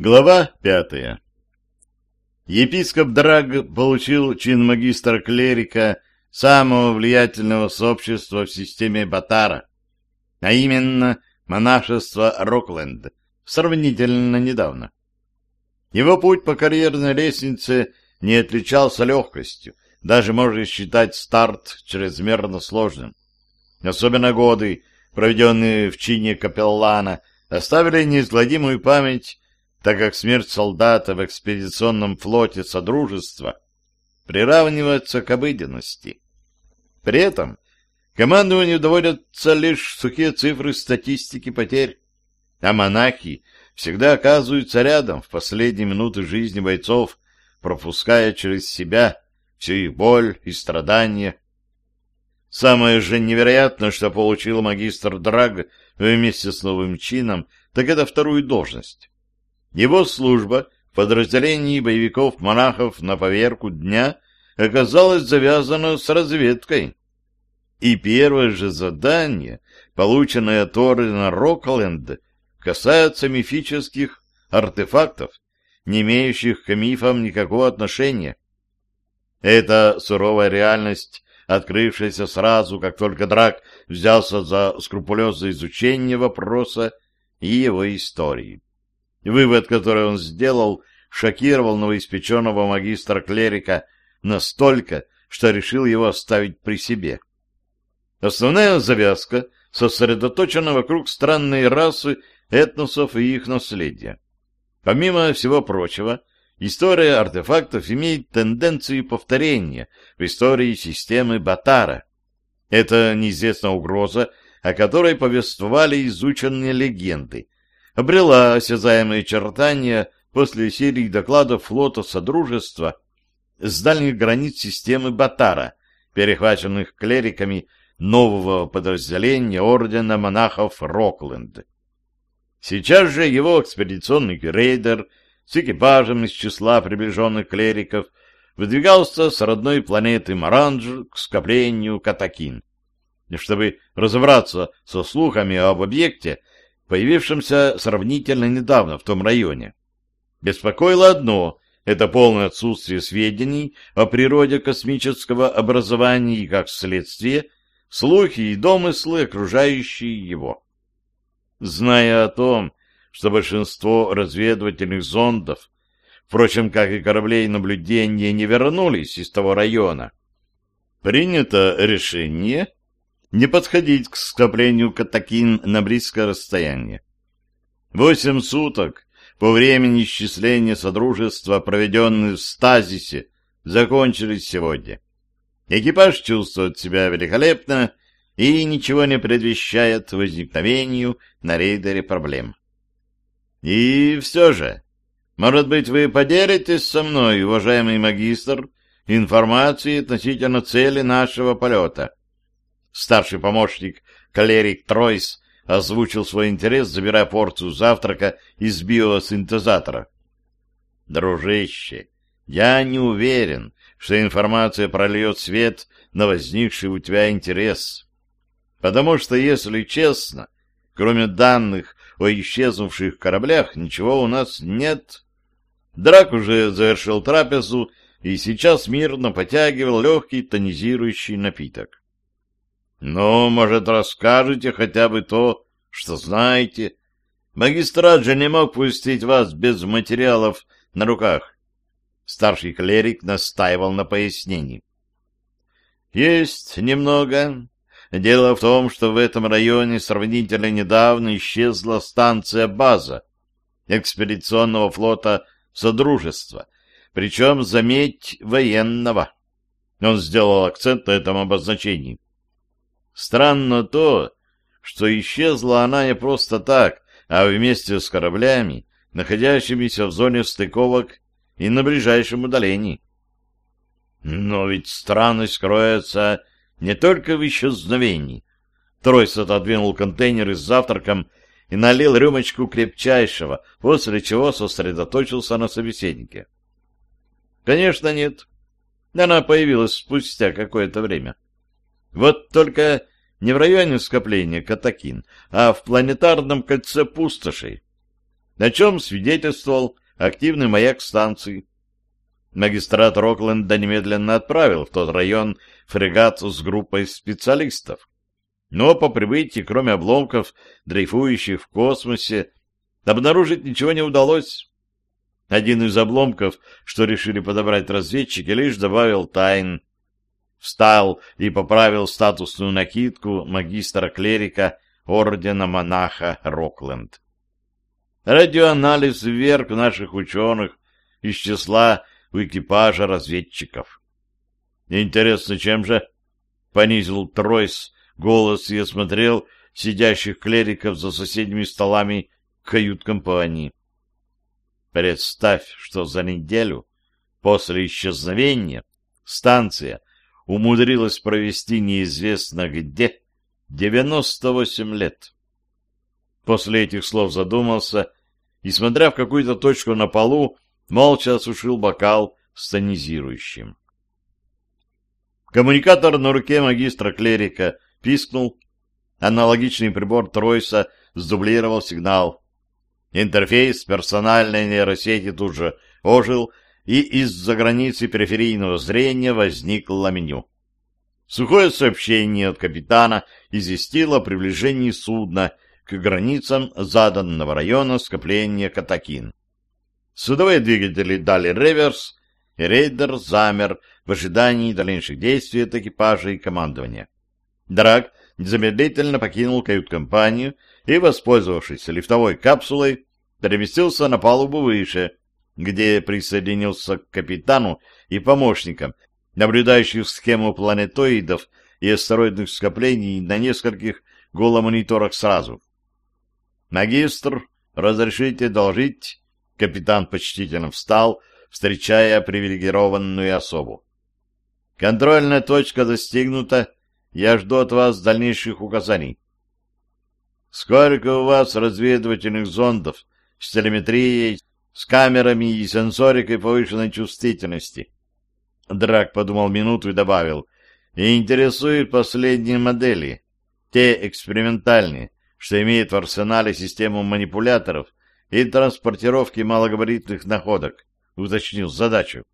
Глава пятая Епископ Драг получил чин магистра-клерика самого влиятельного сообщества в системе Батара, а именно монашество Рокленд, сравнительно недавно. Его путь по карьерной лестнице не отличался легкостью, даже можно считать старт чрезмерно сложным. Особенно годы, проведенные в чине капеллана, оставили неизгладимую память так как смерть солдата в экспедиционном флоте Содружества приравнивается к обыденности. При этом командованию доводятся лишь сухие цифры статистики потерь, а монахи всегда оказываются рядом в последние минуты жизни бойцов, пропуская через себя всю их боль и страдания. Самое же невероятное, что получил магистр Драг вместе с новым чином, так это вторую должность. Его служба в подразделении боевиков-монахов на поверку дня оказалась завязана с разведкой. И первое же задание, полученное от ордена Рокленд, касается мифических артефактов, не имеющих к мифам никакого отношения. Это суровая реальность, открывшаяся сразу, как только Драк взялся за скрупулезное изучение вопроса и его истории. Вывод, который он сделал, шокировал новоиспеченного магистра-клерика настолько, что решил его оставить при себе. Основная завязка сосредоточена вокруг странной расы этносов и их наследия. Помимо всего прочего, история артефактов имеет тенденцию повторения в истории системы Батара. Это неизвестная угроза, о которой повествовали изученные легенды, обрела осязаемые чертания после серии докладов флота Содружества с дальних границ системы Батара, перехваченных клериками нового подразделения Ордена монахов Рокленд. Сейчас же его экспедиционный рейдер с экипажем из числа приближенных клериков выдвигался с родной планеты Маранж к скоплению Катакин. Чтобы разобраться со слухами об объекте, появившемся сравнительно недавно в том районе. Беспокоило одно — это полное отсутствие сведений о природе космического образования и, как следствие, слухи и домыслы, окружающие его. Зная о том, что большинство разведывательных зондов, впрочем, как и кораблей наблюдения, не вернулись из того района, принято решение не подходить к скоплению катакин на близкое расстояние. Восемь суток по времени исчисления Содружества, проведенные в стазисе, закончились сегодня. Экипаж чувствует себя великолепно и ничего не предвещает возникновению на рейдере проблем. И все же, может быть, вы поделитесь со мной, уважаемый магистр, информацией относительно цели нашего полета? Старший помощник Калерик Тройс озвучил свой интерес, забирая порцию завтрака из биосинтезатора. «Дружище, я не уверен, что информация прольет свет на возникший у тебя интерес. Потому что, если честно, кроме данных о исчезнувших кораблях, ничего у нас нет». Драк уже завершил трапезу и сейчас мирно потягивал легкий тонизирующий напиток. Ну, может, расскажете хотя бы то, что знаете. Магистрат же не мог пустить вас без материалов на руках. Старший клерик настаивал на пояснении. Есть немного. Дело в том, что в этом районе сравнительно недавно исчезла станция-база экспедиционного флота Содружества, причем, заметь, военного. Он сделал акцент на этом обозначении. Странно то, что исчезла она не просто так, а вместе с кораблями, находящимися в зоне стыковок и на ближайшем удалении. Но ведь странность кроется не только в исчезновении. Тройс отодвинул контейнер с завтраком и налил рюмочку крепчайшего, после чего сосредоточился на собеседнике. Конечно, нет. Она появилась спустя какое-то время. Вот только не в районе скопления Катакин, а в планетарном кольце пустошей. о чем свидетельствовал активный маяк станции. Магистрат Рокленда немедленно отправил в тот район фрегат с группой специалистов. Но по прибытии, кроме обломков, дрейфующих в космосе, обнаружить ничего не удалось. Один из обломков, что решили подобрать разведчики, лишь добавил тайн. Встал и поправил статусную накидку магистра-клерика ордена монаха Рокленд. Радиоанализ вверх наших ученых из числа у экипажа разведчиков. Интересно, чем же? Понизил Тройс голос и осмотрел сидящих клериков за соседними столами кают-компании. Представь, что за неделю после исчезновения станция умудрилась провести неизвестно где 98 лет. После этих слов задумался и, смотря в какую-то точку на полу, молча осушил бокал с тонизирующим. Коммуникатор на руке магистра-клерика пискнул. Аналогичный прибор Тройса сдублировал сигнал. Интерфейс персональной нейросети тут же ожил, и из-за границы периферийного зрения возникло меню. Сухое сообщение от капитана известило о приближении судна к границам заданного района скопления Катакин. Судовые двигатели дали реверс, и рейдер замер в ожидании дальнейших действий от экипажа и командования. Драк незамедлительно покинул кают-компанию и, воспользовавшись лифтовой капсулой, переместился на палубу выше, где присоединился к капитану и помощникам, наблюдающих схему планетоидов и астероидных скоплений на нескольких голомониторах сразу. «Магистр, разрешите должить?» Капитан почтительно встал, встречая привилегированную особу. «Контрольная точка достигнута. Я жду от вас дальнейших указаний». «Сколько у вас разведывательных зондов с телеметрией, с камерами и сенсорикой повышенной чувствительности?» Драк подумал минуту и добавил. «И интересуют последние модели, те экспериментальные, что имеют в арсенале систему манипуляторов и транспортировки малогабаритных находок, уточнил задачу.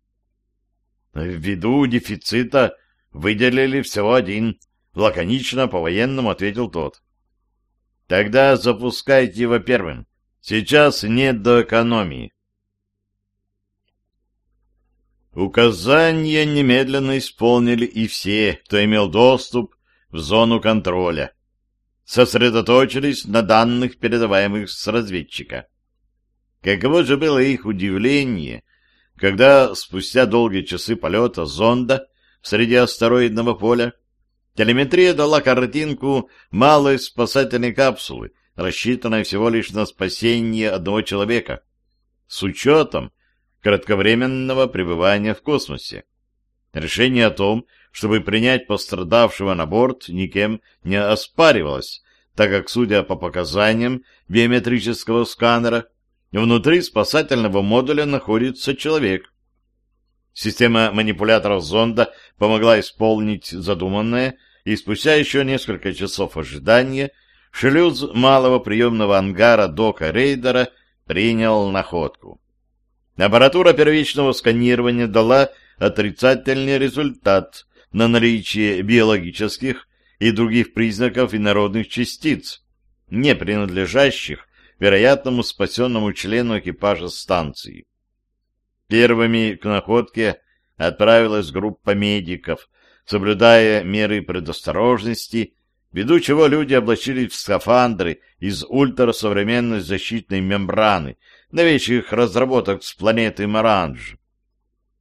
Ввиду дефицита выделили всего один, лаконично по-военному ответил тот. Тогда запускайте его первым. Сейчас нет до экономии. Указания немедленно исполнили и все, кто имел доступ в зону контроля. Сосредоточились на данных, передаваемых с разведчика. Каково же было их удивление, когда спустя долгие часы полета зонда среди астероидного поля телеметрия дала картинку малой спасательной капсулы, рассчитанной всего лишь на спасение одного человека, с учетом кратковременного пребывания в космосе. Решение о том, чтобы принять пострадавшего на борт, никем не оспаривалось, так как, судя по показаниям биометрического сканера, Внутри спасательного модуля находится человек. Система манипуляторов зонда помогла исполнить задуманное, и спустя еще несколько часов ожидания шлюз малого приемного ангара дока рейдера принял находку. Аппаратура первичного сканирования дала отрицательный результат на наличие биологических и других признаков инородных частиц, не принадлежащих вероятному спасенному члену экипажа станции. Первыми к находке отправилась группа медиков, соблюдая меры предосторожности, ввиду чего люди облачились в скафандры из ультрасовременной защитной мембраны, новейших разработок с планеты Маранж.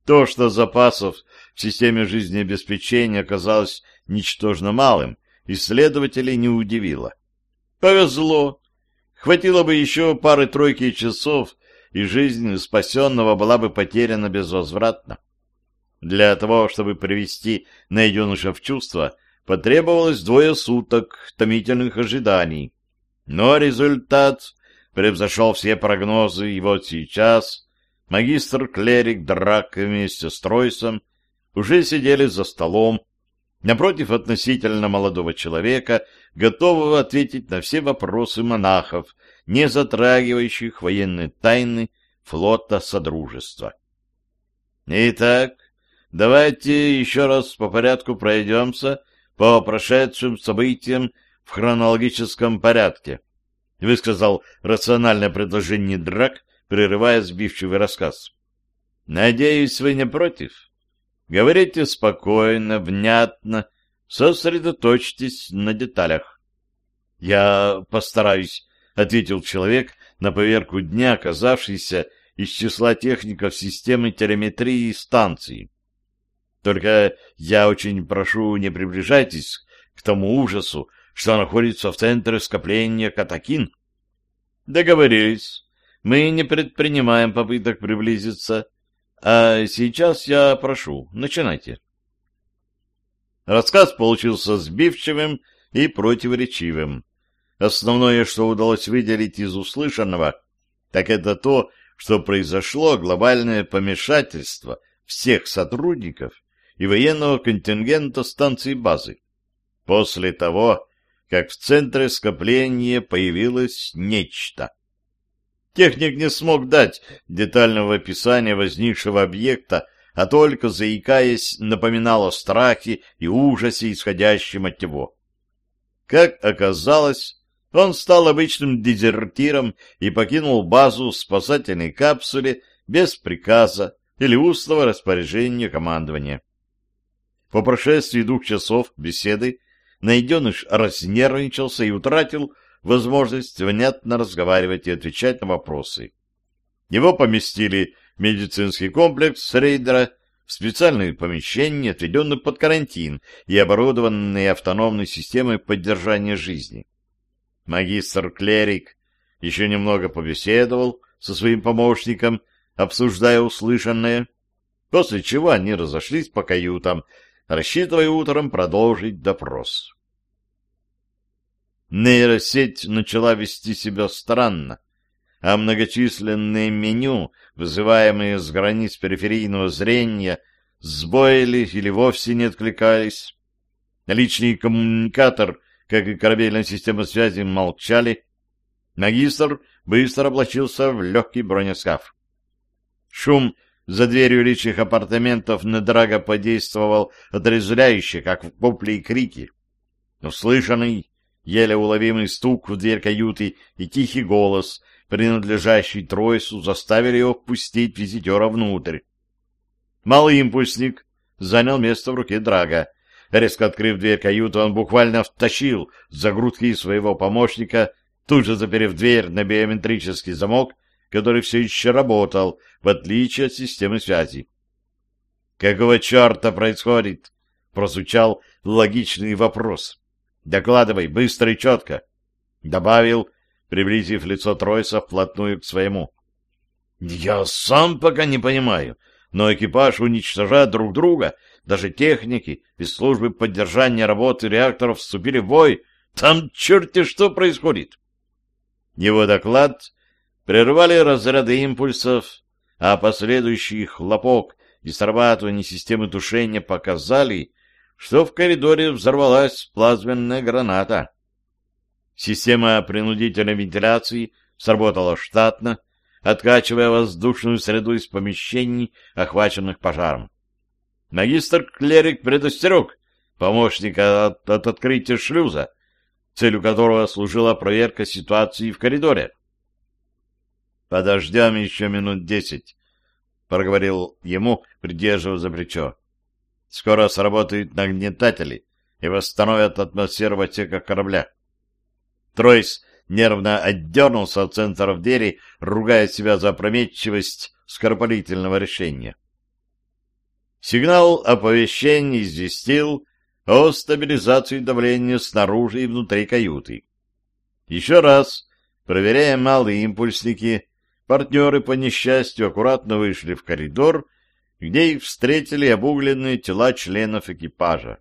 То, что запасов в системе жизнеобеспечения оказалось ничтожно малым, исследователей не удивило. Повезло, Хватило бы еще пары-тройки часов, и жизнь спасенного была бы потеряна безвозвратно. Для того, чтобы привести найденыша в чувство, потребовалось двое суток томительных ожиданий. Но результат превзошел все прогнозы, и вот сейчас магистр-клерик Драк вместе с Тройсом уже сидели за столом, напротив относительно молодого человека, готового ответить на все вопросы монахов, не затрагивающих военные тайны флота Содружества. Итак, давайте еще раз по порядку пройдемся по прошедшим событиям в хронологическом порядке, высказал рациональное предложение Драк, прерывая сбивчивый рассказ. Надеюсь, вы не против? Говорите спокойно, внятно, сосредоточьтесь на деталях. Я постараюсь, — ответил человек, на поверку дня оказавшийся из числа техников системы телеметрии станции. Только я очень прошу, не приближайтесь к тому ужасу, что находится в центре скопления Катакин. Договорились. Мы не предпринимаем попыток приблизиться. А сейчас я прошу, начинайте. Рассказ получился сбивчивым и противоречивым. Основное, что удалось выделить из услышанного, так это то, что произошло глобальное помешательство всех сотрудников и военного контингента станции базы. После того, как в центре скопления появилось нечто. Техник не смог дать детального описания возникшего объекта, а только, заикаясь, напоминал о страхе и ужасе, исходящем от него. Как оказалось, он стал обычным дезертиром и покинул базу в спасательной капсуле без приказа или устного распоряжения командования. По прошествии двух часов беседы найденыш разнервничался и утратил возможность внятно разговаривать и отвечать на вопросы. Его поместили в медицинский комплекс рейдера в специальное помещение, отведенное под карантин и оборудованное автономной системой поддержания жизни. Магистр-клерик еще немного побеседовал со своим помощником, обсуждая услышанное, после чего они разошлись по каютам, рассчитывая утром продолжить допрос. Нейросеть начала вести себя странно, а многочисленные меню, вызываемые с границ периферийного зрения, сбоили или вовсе не откликались. Личный коммуникатор как и корабельная система связи, молчали. Магистр быстро облачился в легкий бронескаф. Шум за дверью личных апартаментов на Драга подействовал отрезвляюще, как в вопли и крики. Услышанный, еле уловимый стук в дверь каюты и тихий голос, принадлежащий Тройсу, заставили его впустить визитера внутрь. Малый импульсник занял место в руке Драга. Резко открыв дверь каюты, он буквально втащил за грудки своего помощника, тут же заперев дверь на биометрический замок, который все еще работал, в отличие от системы связи. «Какого черта происходит?» — прозвучал логичный вопрос. «Докладывай, быстро и четко!» — добавил, приблизив лицо Тройса вплотную к своему. «Я сам пока не понимаю, но экипаж уничтожает друг друга даже техники из службы поддержания работы реакторов вступили в бой. Там черти что происходит. Его доклад прервали разряды импульсов, а последующий хлопок и срабатывание системы тушения показали, что в коридоре взорвалась плазменная граната. Система принудительной вентиляции сработала штатно, откачивая воздушную среду из помещений, охваченных пожаром. Магистр-клерик предостерег помощника от, от открытия шлюза, целью которого служила проверка ситуации в коридоре. «Подождем еще минут десять», — проговорил ему, придерживая за плечо. «Скоро сработают нагнетатели и восстановят атмосферу в отсеках корабля». Тройс нервно отдернулся от центров двери, ругая себя за опрометчивость скоропалительного решения. Сигнал оповещения известил о стабилизации давления снаружи и внутри каюты. Еще раз, проверяя малые импульсники, партнеры по несчастью аккуратно вышли в коридор, где их встретили обугленные тела членов экипажа.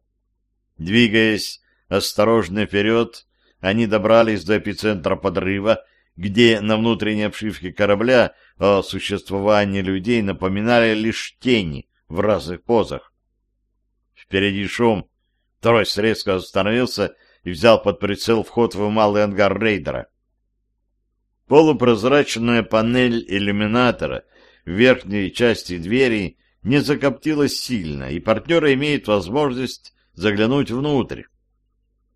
Двигаясь осторожно вперед, они добрались до эпицентра подрыва, где на внутренней обшивке корабля о существовании людей напоминали лишь тени, в разных позах. Впереди шум. Второй резко остановился и взял под прицел вход в малый ангар рейдера. Полупрозрачная панель иллюминатора в верхней части двери не закоптилась сильно, и партнер имеет возможность заглянуть внутрь.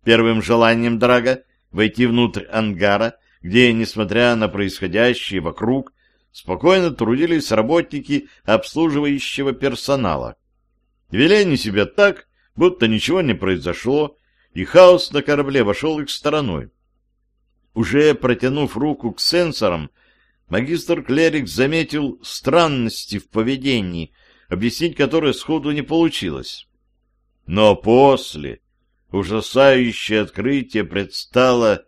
Первым желанием Драга войти внутрь ангара, где, несмотря на происходящее вокруг, спокойно трудились работники обслуживающего персонала. Вели они себя так, будто ничего не произошло, и хаос на корабле вошел их стороной. Уже протянув руку к сенсорам, магистр-клерик заметил странности в поведении, объяснить которые сходу не получилось. Но после ужасающее открытие предстало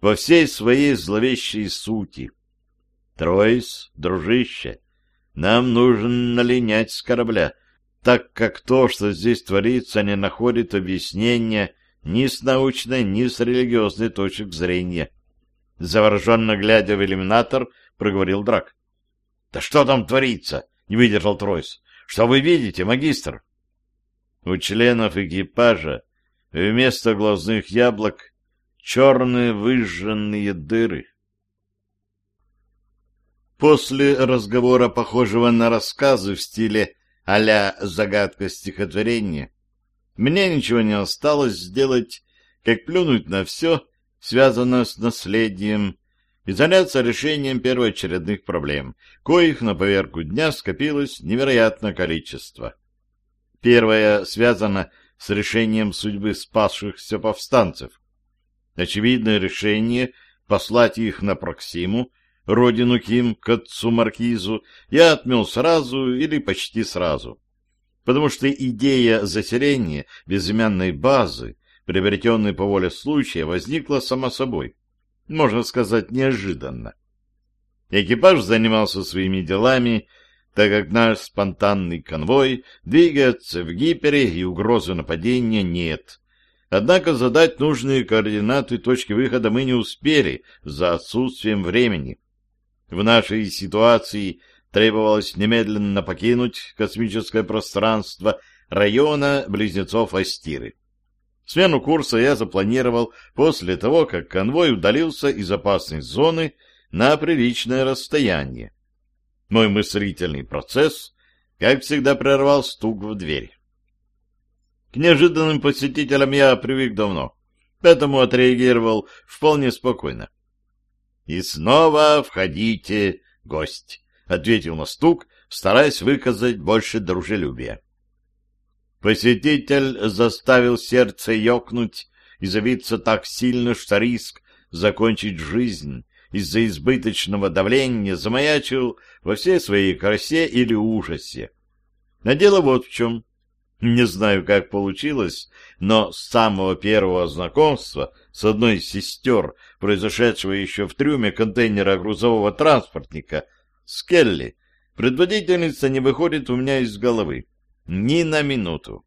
во всей своей зловещей сути. Тройс, дружище, нам нужно налинять с корабля, так как то, что здесь творится, не находит объяснения ни с научной, ни с религиозной точек зрения. Завороженно глядя в иллюминатор, проговорил Драк. — Да что там творится? — не выдержал Тройс. — Что вы видите, магистр? У членов экипажа вместо глазных яблок черные выжженные дыры. После разговора, похожего на рассказы в стиле а-ля загадка стихотворения, мне ничего не осталось сделать, как плюнуть на все, связанное с наследием, и заняться решением первоочередных проблем, коих на поверку дня скопилось невероятное количество. Первое связано с решением судьбы спасшихся повстанцев. Очевидное решение послать их на Проксиму, родину Ким, к отцу Маркизу, я отмел сразу или почти сразу. Потому что идея заселения безымянной базы, приобретенной по воле случая, возникла сама собой. Можно сказать, неожиданно. Экипаж занимался своими делами, так как наш спонтанный конвой двигается в гипере и угрозы нападения нет. Однако задать нужные координаты точки выхода мы не успели за отсутствием времени. В нашей ситуации требовалось немедленно покинуть космическое пространство района близнецов Астиры. Смену курса я запланировал после того, как конвой удалился из опасной зоны на приличное расстояние. Мой мыслительный процесс, как всегда, прервал стук в дверь. К неожиданным посетителям я привык давно, поэтому отреагировал вполне спокойно. — И снова входите, гость, — ответил на стук, стараясь выказать больше дружелюбия. Посетитель заставил сердце ёкнуть и забиться так сильно, что риск закончить жизнь из-за избыточного давления замаячил во всей своей красе или ужасе. А дело вот в чем. Не знаю, как получилось, но с самого первого знакомства с одной из сестер, произошедшего еще в трюме контейнера грузового транспортника, с Келли, предводительница не выходит у меня из головы. Ни на минуту.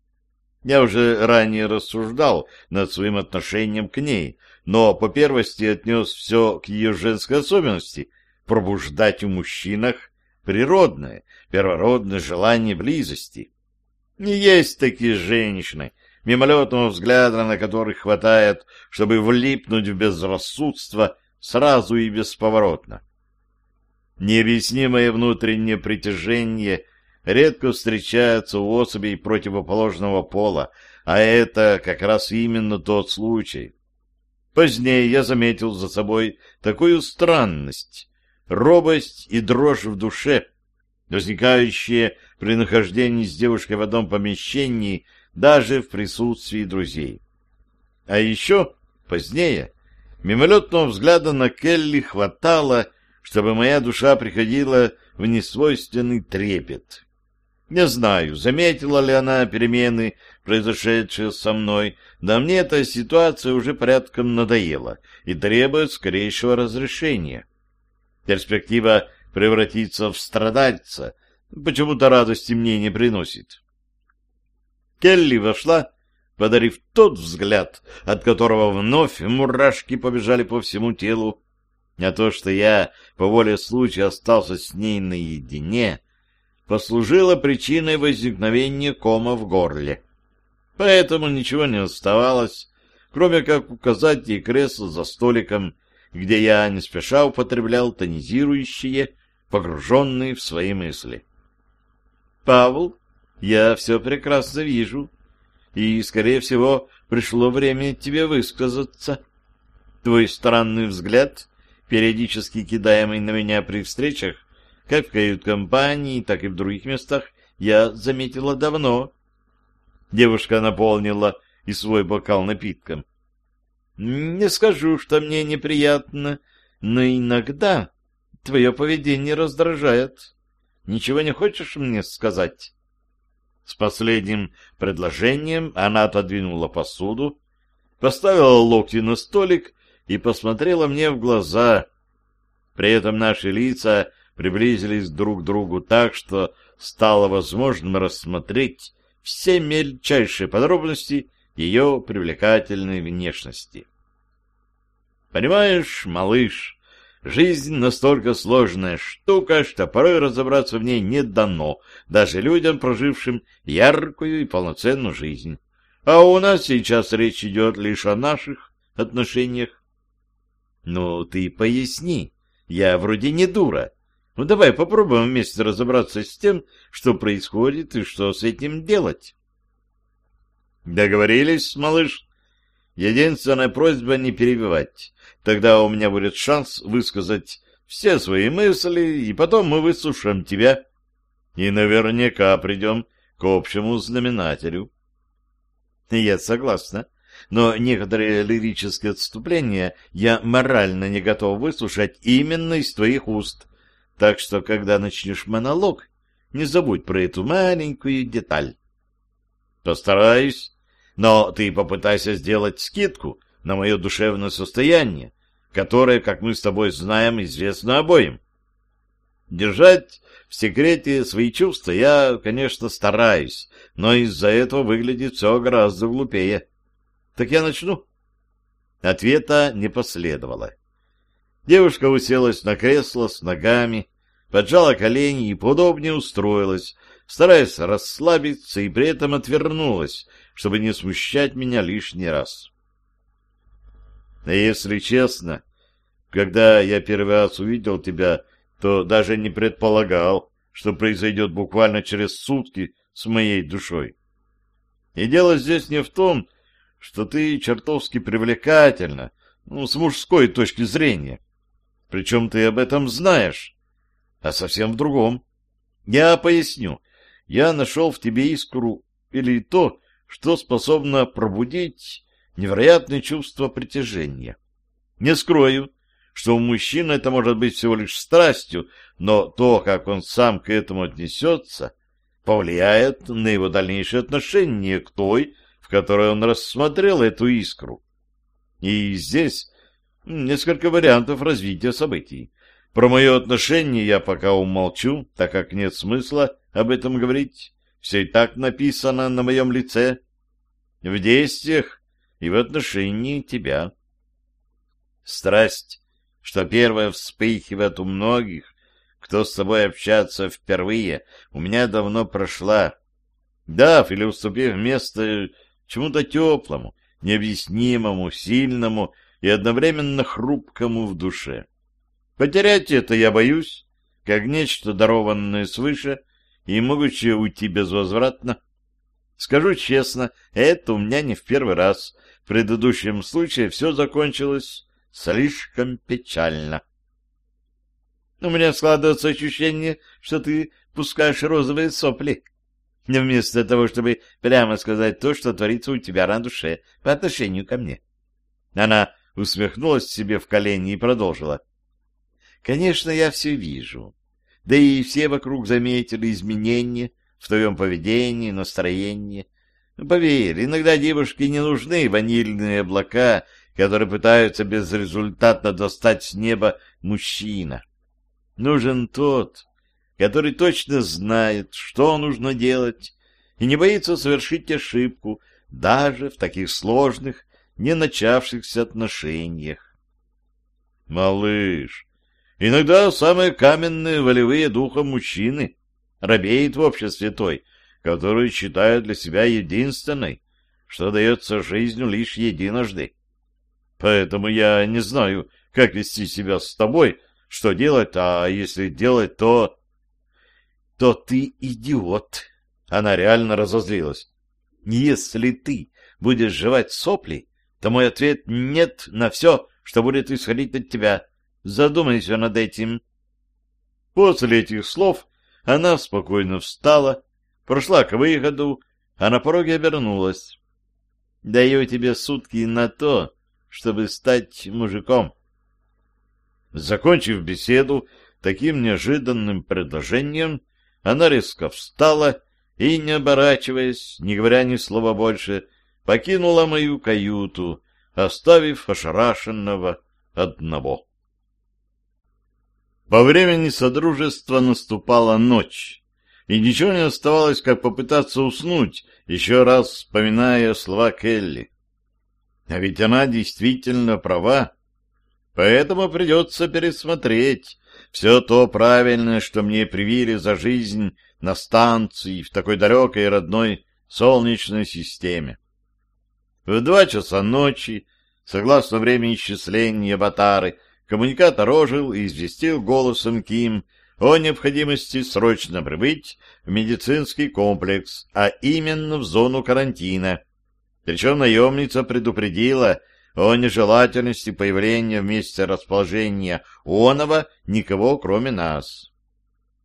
Я уже ранее рассуждал над своим отношением к ней, но по первости отнес все к ее женской особенности — пробуждать у мужчинах природное, первородное желание близости. Не есть такие женщины, мимолетного взгляда на которых хватает, чтобы влипнуть в безрассудство сразу и бесповоротно. Необъяснимое внутреннее притяжение редко встречается у особей противоположного пола, а это как раз именно тот случай. Позднее я заметил за собой такую странность, робость и дрожь в душе, возникающие при нахождении с девушкой в одном помещении даже в присутствии друзей. А еще позднее мимолетного взгляда на Келли хватало, чтобы моя душа приходила в несвойственный трепет. Не знаю, заметила ли она перемены, произошедшие со мной, да мне эта ситуация уже порядком надоела и требует скорейшего разрешения. Перспектива превратиться в страдальца почему-то радости мне не приносит. Келли вошла, подарив тот взгляд, от которого вновь мурашки побежали по всему телу, а то, что я по воле случая остался с ней наедине — послужило причиной возникновения кома в горле. Поэтому ничего не оставалось, кроме как указать ей кресло за столиком где я не спеша употреблял тонизирующие, погруженные в свои мысли. «Павел, я все прекрасно вижу, и, скорее всего, пришло время тебе высказаться. Твой странный взгляд, периодически кидаемый на меня при встречах, как в кают-компании, так и в других местах, я заметила давно». Девушка наполнила и свой бокал напитком. Не скажу, что мне неприятно, но иногда твое поведение раздражает. Ничего не хочешь мне сказать? С последним предложением она отодвинула посуду, поставила локти на столик и посмотрела мне в глаза. При этом наши лица приблизились друг к другу так, что стало возможным рассмотреть все мельчайшие подробности ее привлекательной внешности. Понимаешь, малыш, жизнь настолько сложная штука, что порой разобраться в ней не дано, даже людям, прожившим яркую и полноценную жизнь. А у нас сейчас речь идет лишь о наших отношениях. Ну, ты поясни, я вроде не дура. Ну, давай попробуем вместе разобраться с тем, что происходит и что с этим делать. Договорились, малыш? Единственная просьба не перебивать. Тогда у меня будет шанс высказать все свои мысли, и потом мы выслушаем тебя. И наверняка придем к общему знаменателю. Я согласна, но некоторые лирические отступления я морально не готов выслушать именно из твоих уст. Так что, когда начнешь монолог, не забудь про эту маленькую деталь. Постараюсь, но ты попытайся сделать скидку — на мое душевное состояние, которое, как мы с тобой знаем, известно обоим. Держать в секрете свои чувства я, конечно, стараюсь, но из-за этого выглядит все гораздо глупее. Так я начну. Ответа не последовало. Девушка уселась на кресло с ногами, поджала колени и поудобнее устроилась, стараясь расслабиться и при этом отвернулась, чтобы не смущать меня лишний раз. Если честно, когда я первый раз увидел тебя, то даже не предполагал, что произойдет буквально через сутки с моей душой. И дело здесь не в том, что ты чертовски привлекательна, ну, с мужской точки зрения. Причем ты об этом знаешь, а совсем в другом. Я поясню. Я нашел в тебе искру или то, что способно пробудить невероятное чувство притяжения. Не скрою, что у мужчины это может быть всего лишь страстью, но то, как он сам к этому отнесется, повлияет на его дальнейшее отношение к той, в которой он рассмотрел эту искру. И здесь несколько вариантов развития событий. Про мое отношение я пока умолчу, так как нет смысла об этом говорить. Все и так написано на моем лице. В действиях и в отношении тебя. Страсть, что первая вспыхивает у многих, кто с тобой общаться впервые, у меня давно прошла. Дав или уступив место чему-то теплому, необъяснимому, сильному и одновременно хрупкому в душе. Потерять это я боюсь, как нечто дарованное свыше и могущее уйти безвозвратно. Скажу честно, это у меня не в первый раз, в предыдущем случае все закончилось слишком печально. У меня складывается ощущение, что ты пускаешь розовые сопли, вместо того, чтобы прямо сказать то, что творится у тебя на душе по отношению ко мне. Она усмехнулась себе в колени и продолжила. Конечно, я все вижу. Да и все вокруг заметили изменения в твоем поведении, настроении. Поверь, иногда девушке не нужны ванильные облака, которые пытаются безрезультатно достать с неба мужчина. Нужен тот, который точно знает, что нужно делать, и не боится совершить ошибку даже в таких сложных, не начавшихся отношениях. Малыш, иногда самые каменные волевые духом мужчины робеют в обществе той, которую считают для себя единственной, что дается жизнью лишь единожды. Поэтому я не знаю, как вести себя с тобой, что делать, а если делать, то... То ты идиот. Она реально разозлилась. Если ты будешь жевать сопли, то мой ответ «нет» на все, что будет исходить от тебя. Задумайся над этим. После этих слов она спокойно встала, прошла к выходу, а на пороге обернулась. «Даю тебе сутки на то, чтобы стать мужиком». Закончив беседу таким неожиданным предложением, она резко встала и, не оборачиваясь, не говоря ни слова больше, покинула мою каюту, оставив ошарашенного одного. По времени содружества наступала ночь, и ничего не оставалось, как попытаться уснуть, еще раз вспоминая слова Келли. А ведь она действительно права, поэтому придется пересмотреть все то правильное, что мне привили за жизнь на станции в такой далекой родной солнечной системе. В два часа ночи, согласно времени исчисления Батары, коммуникатор ожил и известил голосом Ким о необходимости срочно прибыть в медицинский комплекс, а именно в зону карантина. Причем наемница предупредила о нежелательности появления в месте расположения Онова никого, кроме нас.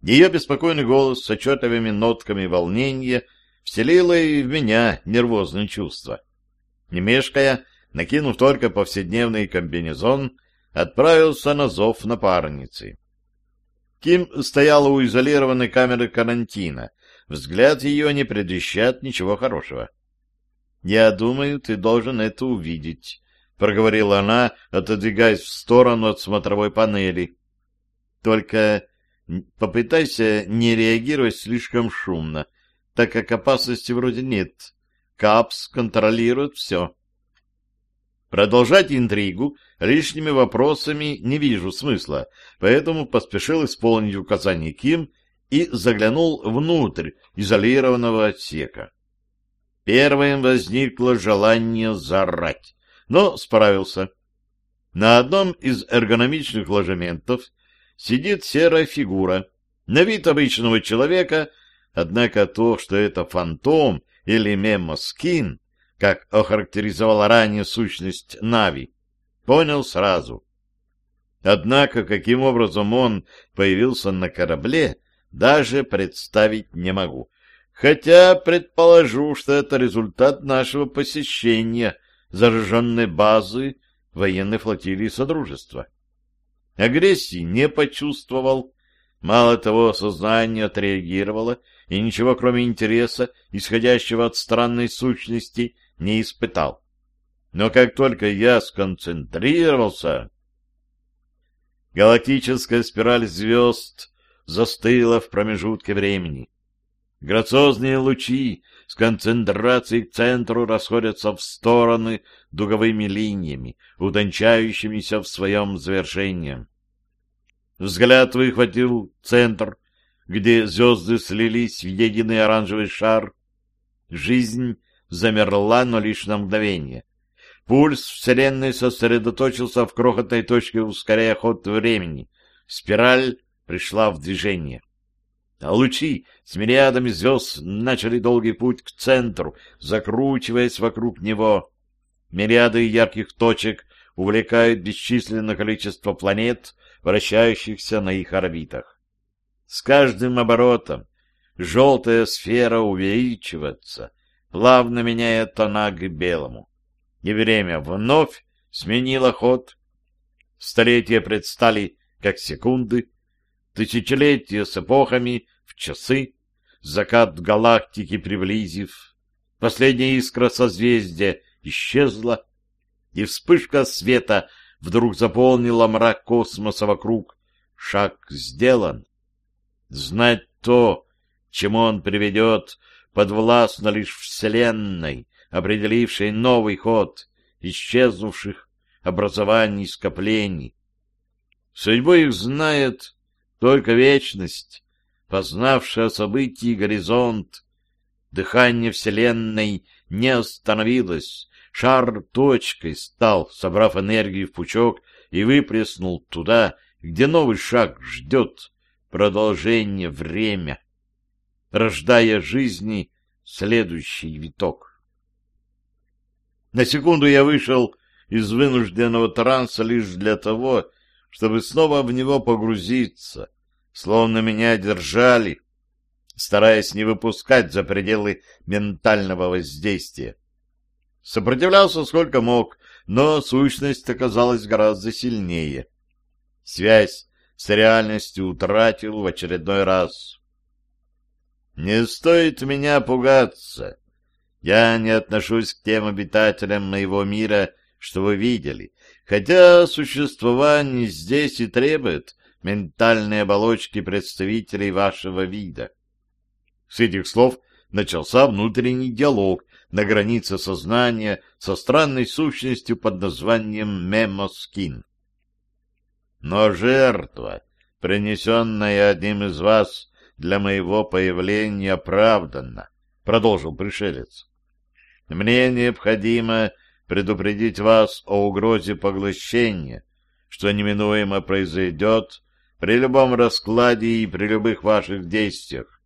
Ее беспокойный голос с отчетливыми нотками волнения вселила и в меня нервозные чувства. Не мешкая, накинув только повседневный комбинезон, отправился на зов напарницы. Ким стояла у изолированной камеры карантина. Взгляд ее не предвещает ничего хорошего. — Я думаю, ты должен это увидеть, — проговорила она, отодвигаясь в сторону от смотровой панели. — Только попытайся не реагировать слишком шумно, так как опасности вроде нет. Капс контролирует все. Продолжать интригу лишними вопросами не вижу смысла, поэтому поспешил исполнить указание Ким и заглянул внутрь изолированного отсека. Первым возникло желание зарать, но справился. На одном из эргономичных ложементов сидит серая фигура, на вид обычного человека, однако то, что это фантом или мемоскин, как охарактеризовала ранее сущность Нави, понял сразу. Однако, каким образом он появился на корабле, даже представить не могу. Хотя предположу, что это результат нашего посещения зараженной базы военной флотилии Содружества. Агрессии не почувствовал, мало того, сознание отреагировало, и ничего, кроме интереса, исходящего от странной сущности, не испытал. Но как только я сконцентрировался... Галактическая спираль звезд застыла в промежутке времени. Грациозные лучи с концентрацией к центру расходятся в стороны дуговыми линиями, утончающимися в своем завершении. Взгляд выхватил центр, где звезды слились в единый оранжевый шар. Жизнь замерла, но лишь на мгновение. Пульс Вселенной сосредоточился в крохотной точке, ускоряя ход времени. Спираль пришла в движение. А лучи с мириадами звезд начали долгий путь к центру, закручиваясь вокруг него. Мириады ярких точек увлекают бесчисленное количество планет, вращающихся на их орбитах. С каждым оборотом желтая сфера увеличивается, плавно меняя тона к белому. И время вновь сменило ход. Столетия предстали как секунды, тысячелетия с эпохами в часы, закат галактики приблизив. Последняя искра созвездия исчезла, и вспышка света вдруг заполнила мрак космоса вокруг. Шаг сделан. Знать то, чему он приведет, подвластно лишь Вселенной, определившей новый ход исчезнувших образований и скоплений. Судьбу их знает только вечность, познавшая событий горизонт. Дыхание Вселенной не остановилось, шар точкой стал, собрав энергию в пучок и выплеснул туда, где новый шаг ждет продолжение время, рождая жизни следующий виток. На секунду я вышел из вынужденного транса лишь для того, чтобы снова в него погрузиться, словно меня держали, стараясь не выпускать за пределы ментального воздействия. Сопротивлялся сколько мог, но сущность оказалась гораздо сильнее. Связь с реальностью утратил в очередной раз. Не стоит меня пугаться. Я не отношусь к тем обитателям моего мира, что вы видели, хотя существование здесь и требует ментальной оболочки представителей вашего вида. С этих слов начался внутренний диалог на границе сознания со странной сущностью под названием Мемоскин. Но жертва, принесенная одним из вас для моего появления, оправданна, — продолжил пришелец. Мне необходимо предупредить вас о угрозе поглощения, что неминуемо произойдет при любом раскладе и при любых ваших действиях.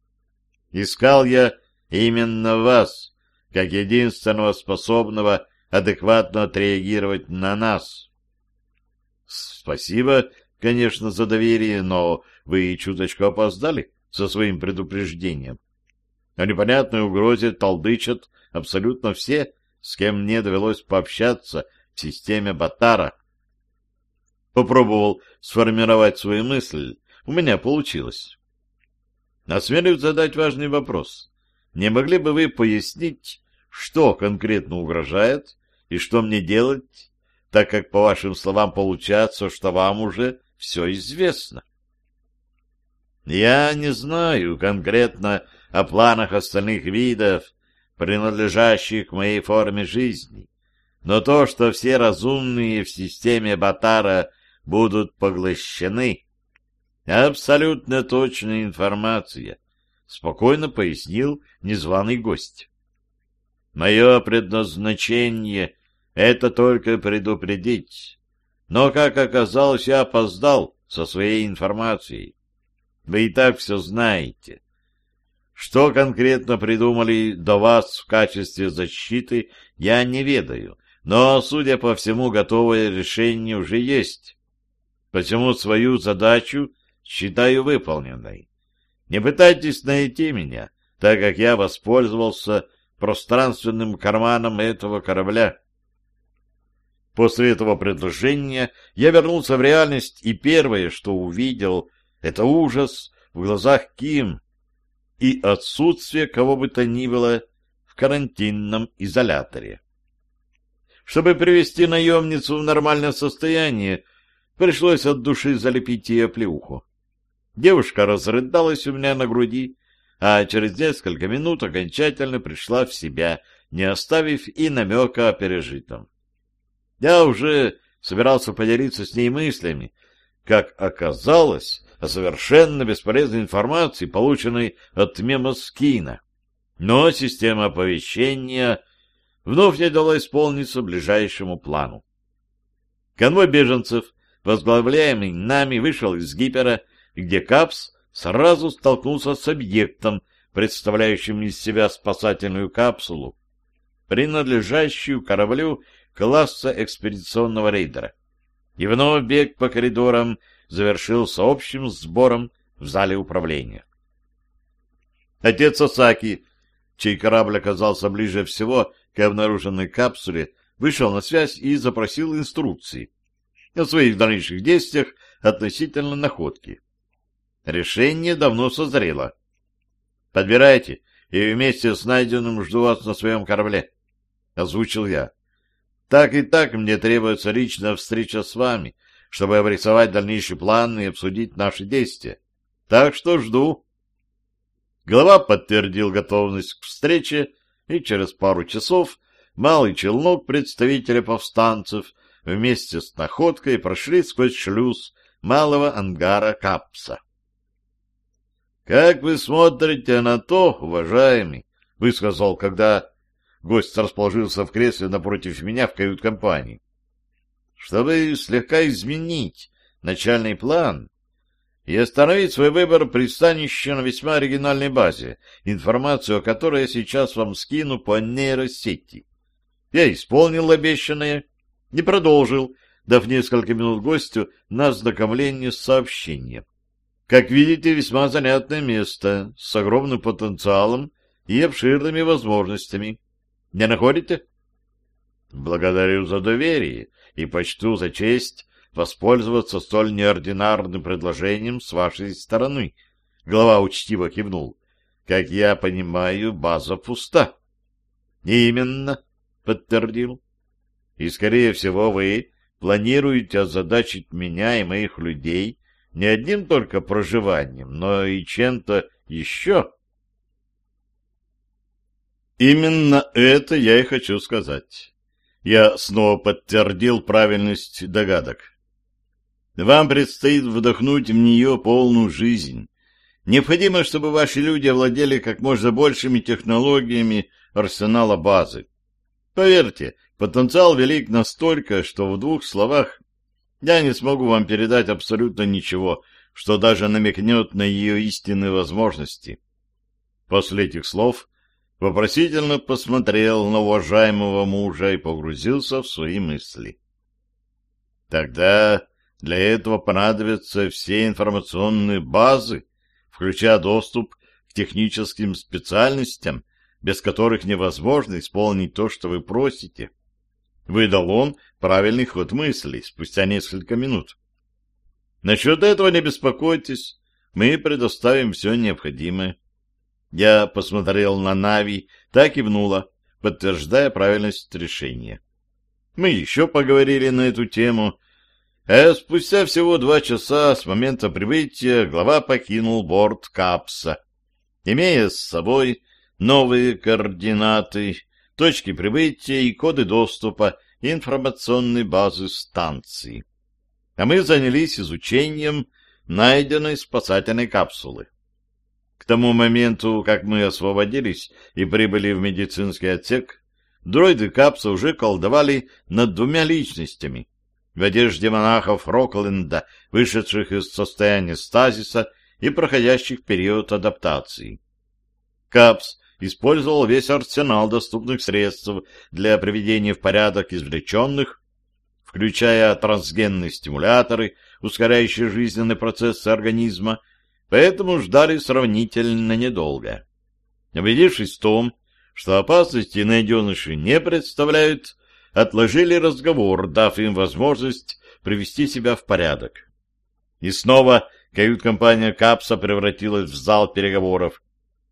Искал я именно вас, как единственного способного адекватно отреагировать на нас. Спасибо, конечно, за доверие, но вы чуточку опоздали со своим предупреждением. О непонятной угрозе толдычат абсолютно все, с кем мне довелось пообщаться в системе Батара. Попробовал сформировать свою мысль, у меня получилось. Осмелюсь задать важный вопрос. Не могли бы вы пояснить, что конкретно угрожает и что мне делать, так как, по вашим словам, получается, что вам уже все известно? Я не знаю конкретно о планах остальных видов, принадлежащих к моей форме жизни, но то, что все разумные в системе Батара будут поглощены, абсолютно точная информация, спокойно пояснил незваный гость. Мое предназначение — это только предупредить. Но, как оказалось, я опоздал со своей информацией. Вы и так все знаете. Что конкретно придумали до вас в качестве защиты, я не ведаю, но, судя по всему, готовое решение уже есть. Почему свою задачу считаю выполненной. Не пытайтесь найти меня, так как я воспользовался пространственным карманом этого корабля. После этого предложения я вернулся в реальность, и первое, что увидел, это ужас в глазах Ким и отсутствие кого бы то ни было в карантинном изоляторе. Чтобы привести наемницу в нормальное состояние, пришлось от души залепить ей плюху. Девушка разрыдалась у меня на груди, а через несколько минут окончательно пришла в себя, не оставив и намека о пережитом. Я уже собирался поделиться с ней мыслями, как оказалось, о совершенно бесполезной информации, полученной от Мемоскина. Но система оповещения вновь не дала исполниться ближайшему плану. Конвой беженцев, возглавляемый нами, вышел из гипера где Капс сразу столкнулся с объектом, представляющим из себя спасательную капсулу, принадлежащую кораблю класса экспедиционного рейдера. И вновь бег по коридорам завершился общим сбором в зале управления. Отец Осаки, чей корабль оказался ближе всего к обнаруженной капсуле, вышел на связь и запросил инструкции о своих дальнейших действиях относительно находки. Решение давно созрело. Подбирайте, и вместе с найденным жду вас на своем корабле. Озвучил я. Так и так мне требуется личная встреча с вами, чтобы обрисовать дальнейший план и обсудить наши действия. Так что жду. Глава подтвердил готовность к встрече, и через пару часов малый челнок представителя повстанцев вместе с находкой прошли сквозь шлюз малого ангара Капса. «Как вы смотрите на то, уважаемый?» — высказал, когда гость расположился в кресле напротив меня в кают-компании. Чтобы слегка изменить начальный план и остановить свой выбор пристанища на весьма оригинальной базе, информацию о которой я сейчас вам скину по нейросети. Я исполнил обещанное и продолжил, дав несколько минут гостю на ознакомление с сообщением. Как видите, весьма занятное место, с огромным потенциалом и обширными возможностями. Не находите? Благодарю за доверие и почту за честь воспользоваться столь неординарным предложением с вашей стороны. Глава учтиво кивнул. Как я понимаю, база пуста. Именно, подтвердил. И, скорее всего, вы планируете озадачить меня и моих людей не одним только проживанием, но и чем-то еще. Именно это я и хочу сказать. Я снова подтвердил правильность догадок. Вам предстоит вдохнуть в нее полную жизнь. Необходимо, чтобы ваши люди овладели как можно большими технологиями арсенала базы. Поверьте, потенциал велик настолько, что в двух словах я не смогу вам передать абсолютно ничего, что даже намекнет на ее истинные возможности. После этих слов вопросительно посмотрел на уважаемого мужа и погрузился в свои мысли. Тогда для этого понадобятся все информационные базы, включая доступ к техническим специальностям, без которых невозможно исполнить то, что вы просите. Выдал он правильный ход мыслей спустя несколько минут. Насчет этого не беспокойтесь, мы предоставим все необходимое. Я посмотрел на Нави, так и внула, подтверждая правильность решения. Мы еще поговорили на эту тему, а спустя всего два часа с момента прибытия глава покинул борт Капса, имея с собой новые координаты, точки прибытия и коды доступа информационной базы станции. А мы занялись изучением найденной спасательной капсулы. Тому моменту, как мы освободились и прибыли в медицинский отсек, дроиды Капса уже колдовали над двумя личностями в одежде монахов Рокленда, вышедших из состояния стазиса и проходящих период адаптации. Капс использовал весь арсенал доступных средств для приведения в порядок извлеченных, включая трансгенные стимуляторы, ускоряющие жизненные процессы организма, поэтому ждали сравнительно недолго. Убедившись в том, что опасности найденыши не представляют, отложили разговор, дав им возможность привести себя в порядок. И снова кают-компания Капса превратилась в зал переговоров.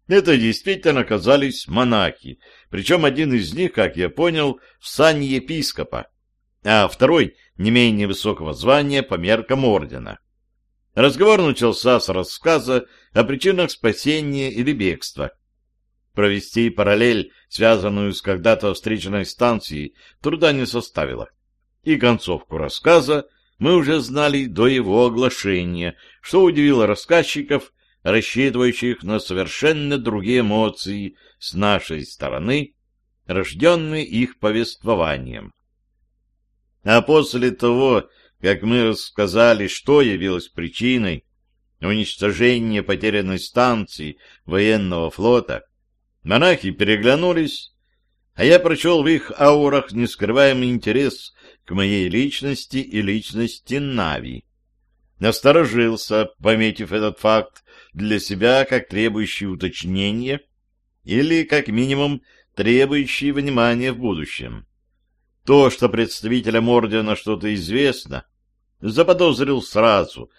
Это действительно оказались монахи, причем один из них, как я понял, в сане епископа, а второй не менее высокого звания по меркам ордена. Разговор начался с рассказа о причинах спасения или бегства. Провести параллель, связанную с когда-то встреченной станцией, труда не составило. И концовку рассказа мы уже знали до его оглашения, что удивило рассказчиков, рассчитывающих на совершенно другие эмоции с нашей стороны, рожденные их повествованием. А после того, как мы рассказали, что явилось причиной уничтожения потерянной станции военного флота, монахи переглянулись, а я прочел в их аурах нескрываемый интерес к моей личности и личности Нави. Насторожился, пометив этот факт для себя как требующий уточнения или, как минимум, требующий внимания в будущем. То, что представителям ордена что-то известно, заподозрил сразу,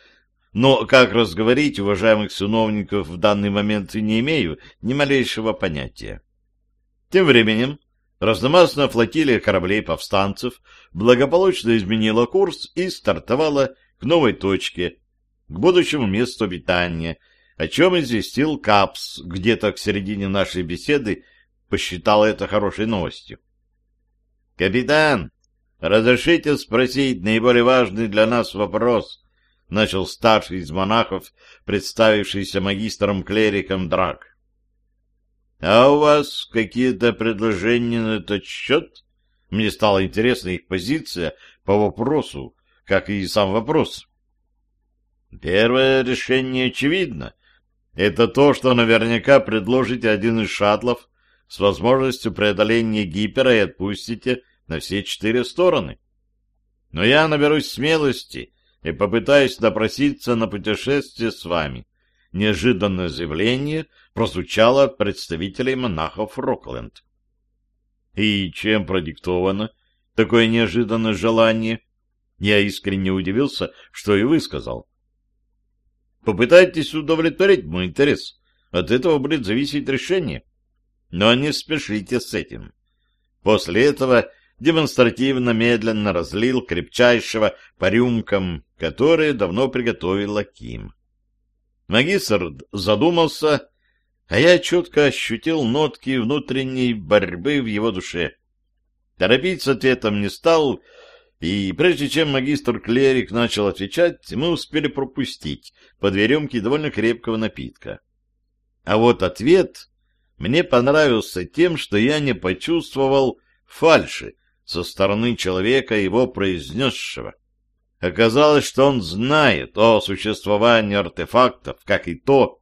но как разговорить уважаемых сыновников в данный момент и не имею ни малейшего понятия. Тем временем разномастная флотилия кораблей повстанцев благополучно изменила курс и стартовала к новой точке, к будущему месту обитания, о чем известил Капс где-то к середине нашей беседы, посчитал это хорошей новостью. «Капитан, разрешите спросить наиболее важный для нас вопрос?» — начал старший из монахов, представившийся магистром-клериком Драк. — А у вас какие-то предложения на этот счет? Мне стала интересна их позиция по вопросу, как и сам вопрос. Первое решение очевидно. Это то, что наверняка предложите один из шаттлов с возможностью преодоления гипера и отпустите на все четыре стороны. Но я наберусь смелости и попытаюсь допроситься на путешествие с вами. Неожиданное заявление прозвучало от представителей монахов Рокленд. И чем продиктовано такое неожиданное желание? Я искренне удивился, что и высказал. Попытайтесь удовлетворить мой интерес. От этого будет зависеть решение. Но не спешите с этим. После этого демонстративно медленно разлил крепчайшего по рюмкам, которые давно приготовила Ким. Магистр задумался, а я четко ощутил нотки внутренней борьбы в его душе. Торопить с ответом не стал, и прежде чем магистр-клерик начал отвечать, мы успели пропустить по две довольно крепкого напитка. А вот ответ мне понравился тем, что я не почувствовал фальши со стороны человека, его произнесшего. Оказалось, что он знает о существовании артефактов, как и то,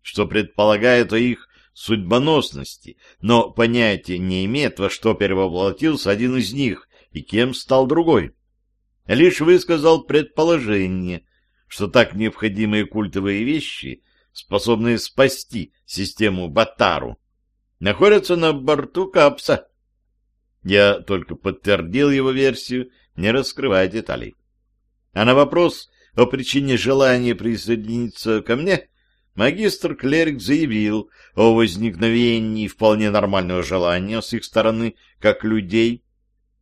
что предполагает о их судьбоносности, но понятия не имеет, во что перевоплотился один из них и кем стал другой. Лишь высказал предположение, что так необходимые культовые вещи, способные спасти систему Батару, находятся на борту Капса. Я только подтвердил его версию, не раскрывая деталей. А на вопрос о причине желания присоединиться ко мне магистр-клерик заявил о возникновении вполне нормального желания с их стороны, как людей,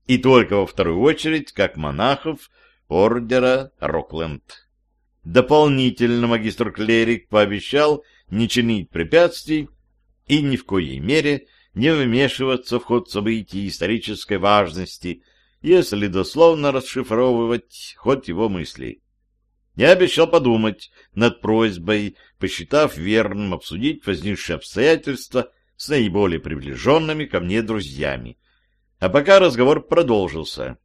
и только во вторую очередь, как монахов ордера Рокленд. Дополнительно магистр-клерик пообещал не чинить препятствий и ни в коей мере не вмешиваться в ход событий исторической важности, если дословно расшифровывать ход его мыслей. Я обещал подумать над просьбой, посчитав верным обсудить возникшие обстоятельства с наиболее приближенными ко мне друзьями, а пока разговор продолжился.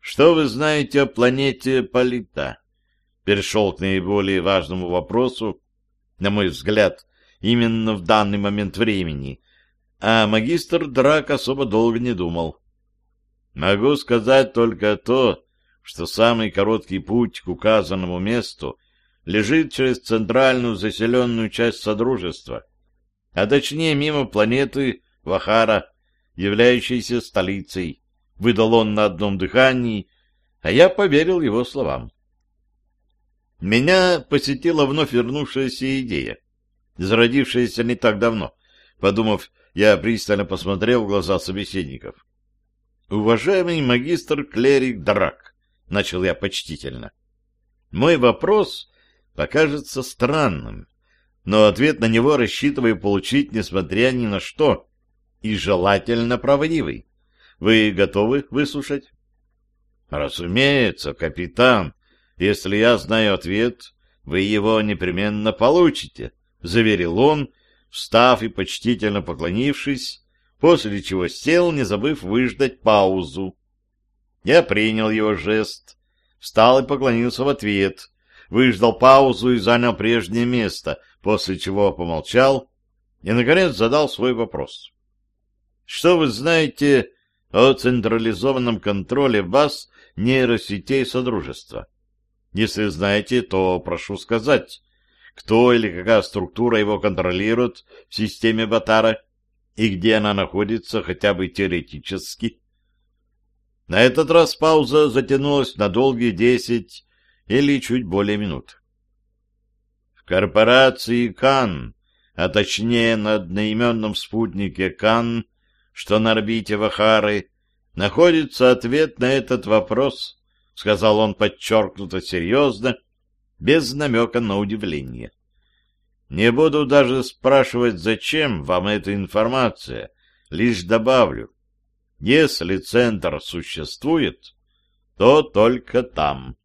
«Что вы знаете о планете Полита?» Перешел к наиболее важному вопросу, на мой взгляд, именно в данный момент времени, а магистр Драк особо долго не думал. «Могу сказать только то, что самый короткий путь к указанному месту лежит через центральную заселенную часть Содружества, а точнее мимо планеты Вахара, являющейся столицей, выдал он на одном дыхании, а я поверил его словам. Меня посетила вновь вернувшаяся идея, зародившаяся не так давно. Подумав, я пристально посмотрел в глаза собеседников. «Уважаемый магистр клерик Драк», — начал я почтительно, — «мой вопрос покажется странным, но ответ на него рассчитываю получить, несмотря ни на что и желательно правдивый. Вы готовы выслушать? Разумеется, капитан. Если я знаю ответ, вы его непременно получите, заверил он, встав и почтительно поклонившись, после чего сел, не забыв выждать паузу. Я принял его жест, встал и поклонился в ответ, выждал паузу и занял прежнее место, после чего помолчал и, наконец, задал свой вопрос. Что вы знаете о централизованном контроле баз нейросетей Содружества? Если знаете, то прошу сказать, кто или какая структура его контролирует в системе Батара и где она находится хотя бы теоретически. На этот раз пауза затянулась на долгие десять или чуть более минут. В корпорации КАН, а точнее на одноименном спутнике КАН, что на орбите Вахары находится ответ на этот вопрос, — сказал он подчеркнуто серьезно, без намека на удивление. Не буду даже спрашивать, зачем вам эта информация, лишь добавлю. Если центр существует, то только там.